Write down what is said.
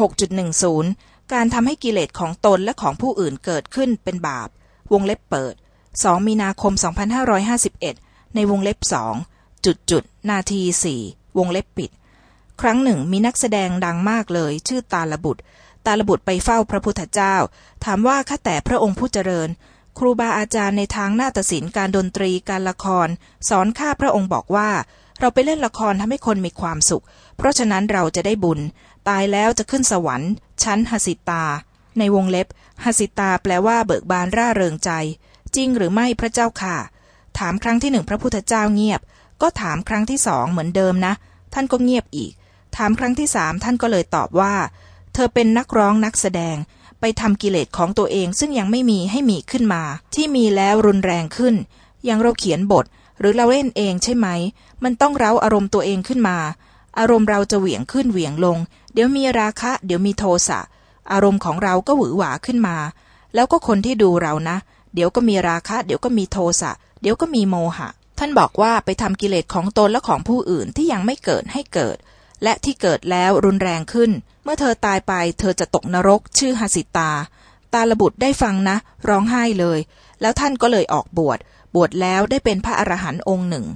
6.10 การทำให้กิเลสของตนและของผู้อื่นเกิดขึ้นเป็นบาป วงเล็บเปิด 2 มีนาคม 2551 ในวงเล็บสองจุดจุดนาทีสี่วงเล็บปิด ครั้งหนึ่งมีนักแสดงดังมากเลย ชื่อตาลบุตร ตาลบุตรไปเฝ้าพระพุทธเจ้า ถามว่าข้าแต่พระองค์ผู้เจริญ ครูบาอาจารย์ในทางนาฏศิลป์การดนตรีการละคร สอนข้าพระองค์บอกว่า เราไปเล่นละครทำให้คนมีความสุข เพราะฉะนั้นเราจะได้บุญ ตายแล้วจะขึ้นสวรรค์ ชั้นหสิตา ในวงเล็บหสิตาแปลว่าเบิกบานร่าเริงใจ จริงหรือไม่พระเจ้าค่ะ ถามครั้งที่หนึ่งพระพุทธเจ้าเงียบ ก็ถามครั้งที่สองเหมือนเดิมนะ ท่านก็เงียบอีก ถามครั้งที่สามท่านก็เลยตอบว่า เธอเป็นนักร้องนักแสดง ไปทำกิเลสของตัวเองซึ่งยังไม่มีให้มีขึ้นมา ที่มีแล้วรุนแรงขึ้น อย่างเราเขียนบท หรือเราเล่นเองใช่ไหม มันต้องเร้าอารมณ์ตัวเองขึ้นมา อารมณ์เราจะเหวี่ยงขึ้นเหวี่ยงลง เดี๋ยวมีราคะ เดี๋ยวมีโทสะ อารมณ์ของเราก็หวือหวาขึ้นมา แล้วก็คนที่ดูเรานะ เดี๋ยวก็มีราคะ เดี๋ยวก็มีโทสะ เดี๋ยวก็มีโมหะ ท่านบอกว่าไปทำกิเลสของตนและของผู้อื่นที่ยังไม่เกิดให้เกิด และที่เกิดแล้วรุนแรงขึ้น เมื่อเธอตายไปเธอจะตกนรก ชื่อหสิตา ตาลบุตรได้ฟังนะ ร้องไห้เลย แล้วท่านก็เลยออกบวช บวชแล้วได้เป็นพระอรหันต์องค์หนึ่ง